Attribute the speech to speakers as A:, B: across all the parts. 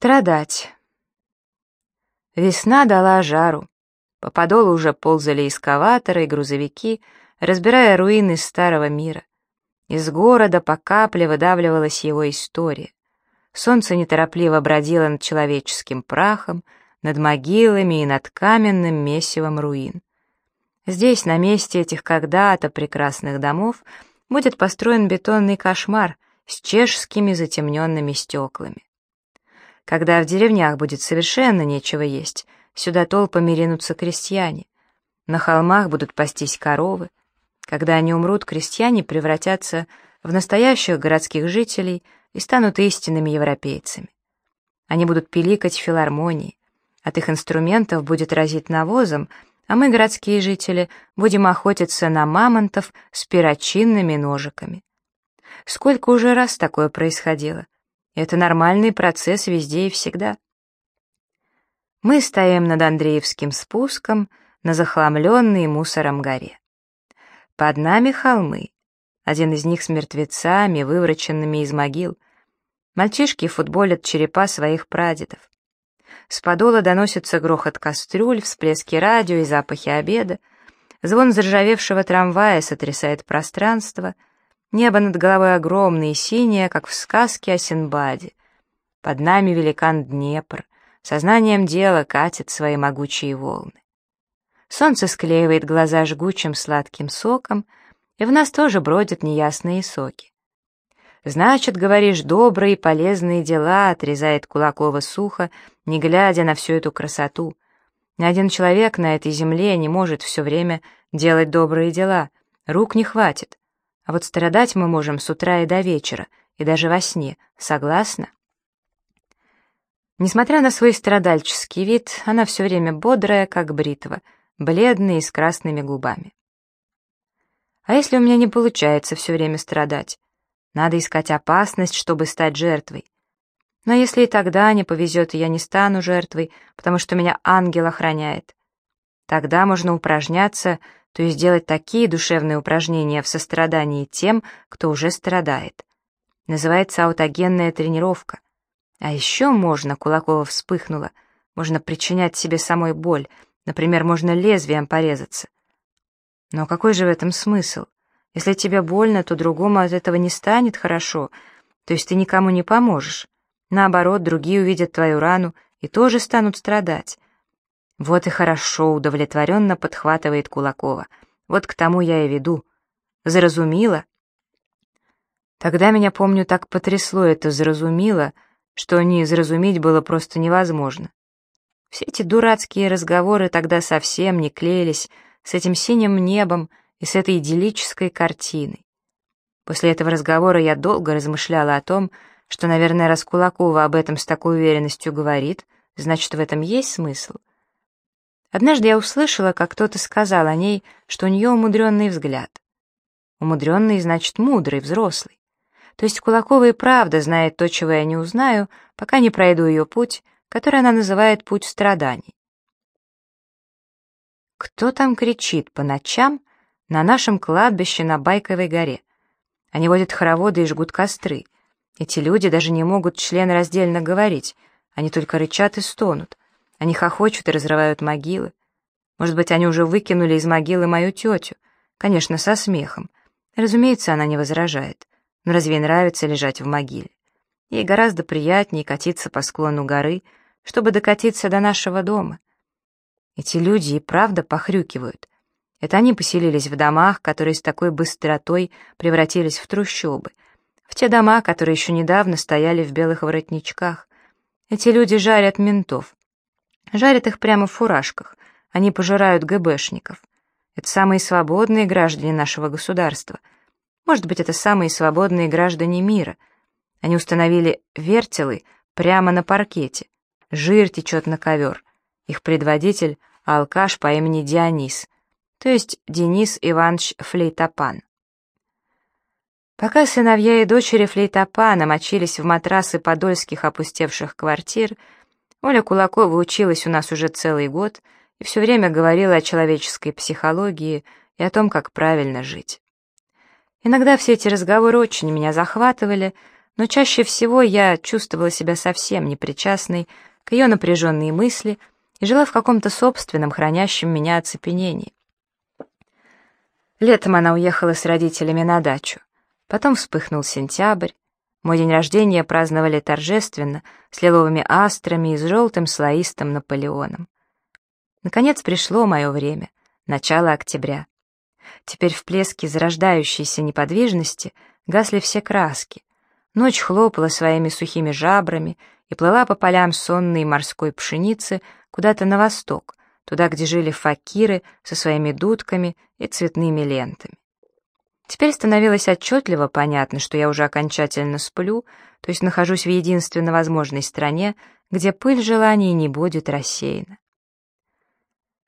A: Страдать. Весна дала жару. По подолу уже ползали эскаваторы и грузовики, разбирая руины старого мира. Из города по капле выдавливалась его история. Солнце неторопливо бродило над человеческим прахом, над могилами и над каменным месивом руин. Здесь, на месте этих когда-то прекрасных домов, будет построен бетонный кошмар с чешскими затемненными стеклами. Когда в деревнях будет совершенно нечего есть, сюда толпами ринутся крестьяне. На холмах будут пастись коровы. Когда они умрут, крестьяне превратятся в настоящих городских жителей и станут истинными европейцами. Они будут пиликать в филармонии. От их инструментов будет разить навозом, а мы, городские жители, будем охотиться на мамонтов с перочинными ножиками. Сколько уже раз такое происходило? Это нормальный процесс везде и всегда. Мы стоим над Андреевским спуском на захламленной мусором горе. Под нами холмы. Один из них с мертвецами, вывороченными из могил. Мальчишки футболят черепа своих прадедов. С подола доносится грохот кастрюль, всплески радио и запахи обеда. Звон заржавевшего трамвая сотрясает пространство — Небо над головой огромное и синее, как в сказке о Синбаде. Под нами великан Днепр, сознанием дела катит свои могучие волны. Солнце склеивает глаза жгучим сладким соком, и в нас тоже бродят неясные соки. «Значит, говоришь, добрые и полезные дела», — отрезает Кулакова сухо, не глядя на всю эту красоту. Ни один человек на этой земле не может все время делать добрые дела, рук не хватит. А вот страдать мы можем с утра и до вечера, и даже во сне. Согласна? Несмотря на свой страдальческий вид, она все время бодрая, как бритва, бледная и с красными губами. А если у меня не получается все время страдать? Надо искать опасность, чтобы стать жертвой. Но если и тогда не повезет, и я не стану жертвой, потому что меня ангел охраняет, тогда можно упражняться то есть делать такие душевные упражнения в сострадании тем, кто уже страдает. Называется аутогенная тренировка. А еще можно, Кулакова вспыхнула, можно причинять себе самой боль, например, можно лезвием порезаться. Но какой же в этом смысл? Если тебе больно, то другому от этого не станет хорошо, то есть ты никому не поможешь. Наоборот, другие увидят твою рану и тоже станут страдать. «Вот и хорошо», — удовлетворенно подхватывает Кулакова. «Вот к тому я и веду. Заразумила?» Тогда меня, помню, так потрясло это «заразумило», что не заразумить было просто невозможно. Все эти дурацкие разговоры тогда совсем не клеились с этим синим небом и с этой идиллической картиной. После этого разговора я долго размышляла о том, что, наверное, раз Кулакова об этом с такой уверенностью говорит, значит, в этом есть смысл — Однажды я услышала, как кто-то сказал о ней, что у нее умудренный взгляд. Умудренный значит мудрый, взрослый. То есть Кулакова и правда знает то, чего я не узнаю, пока не пройду ее путь, который она называет путь страданий. Кто там кричит по ночам на нашем кладбище на Байковой горе? Они водят хороводы и жгут костры. Эти люди даже не могут член раздельно говорить, они только рычат и стонут. Они хохочут и разрывают могилы. Может быть, они уже выкинули из могилы мою тетю. Конечно, со смехом. Разумеется, она не возражает. Но разве нравится лежать в могиле? Ей гораздо приятнее катиться по склону горы, чтобы докатиться до нашего дома. Эти люди и правда похрюкивают. Это они поселились в домах, которые с такой быстротой превратились в трущобы, в те дома, которые еще недавно стояли в белых воротничках. Эти люди жарят ментов, Жарят их прямо в фуражках. Они пожирают ГБшников. Это самые свободные граждане нашего государства. Может быть, это самые свободные граждане мира. Они установили вертелы прямо на паркете. Жир течет на ковер. Их предводитель — алкаш по имени Дионис, то есть Денис Иванович Флейтопан. Пока сыновья и дочери Флейтопана мочились в матрасы подольских опустевших квартир — Оля Кулакова училась у нас уже целый год и все время говорила о человеческой психологии и о том, как правильно жить. Иногда все эти разговоры очень меня захватывали, но чаще всего я чувствовала себя совсем непричастной к ее напряженные мысли и жила в каком-то собственном, хранящем меня оцепенении. Летом она уехала с родителями на дачу. Потом вспыхнул сентябрь. Мой день рождения праздновали торжественно, с лиловыми астрами и с желтым слоистым Наполеоном. Наконец пришло мое время, начало октября. Теперь в плеске зарождающейся неподвижности гасли все краски. Ночь хлопала своими сухими жабрами и плыла по полям сонной морской пшеницы куда-то на восток, туда, где жили факиры со своими дудками и цветными лентами. Теперь становилось отчетливо понятно, что я уже окончательно сплю, то есть нахожусь в единственно возможной стране, где пыль желаний не будет рассеяна.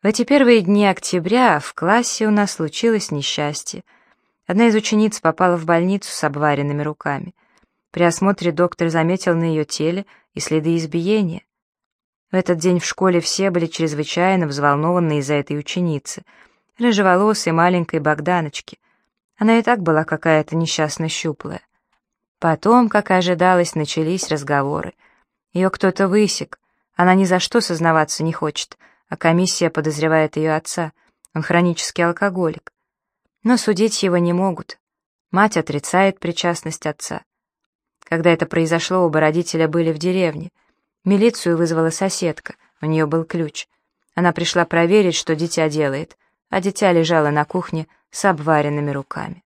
A: В эти первые дни октября в классе у нас случилось несчастье. Одна из учениц попала в больницу с обваренными руками. При осмотре доктор заметил на ее теле и следы избиения. В этот день в школе все были чрезвычайно взволнованы из-за этой ученицы, рыжеволосой маленькой Богданочки. Она и так была какая-то несчастно щуплая. Потом, как и ожидалось, начались разговоры. Ее кто-то высек, она ни за что сознаваться не хочет, а комиссия подозревает ее отца, он хронический алкоголик. Но судить его не могут. Мать отрицает причастность отца. Когда это произошло, оба родителя были в деревне — Милицию вызвала соседка, у нее был ключ. Она пришла проверить, что дитя делает, а дитя лежало на кухне с обваренными руками.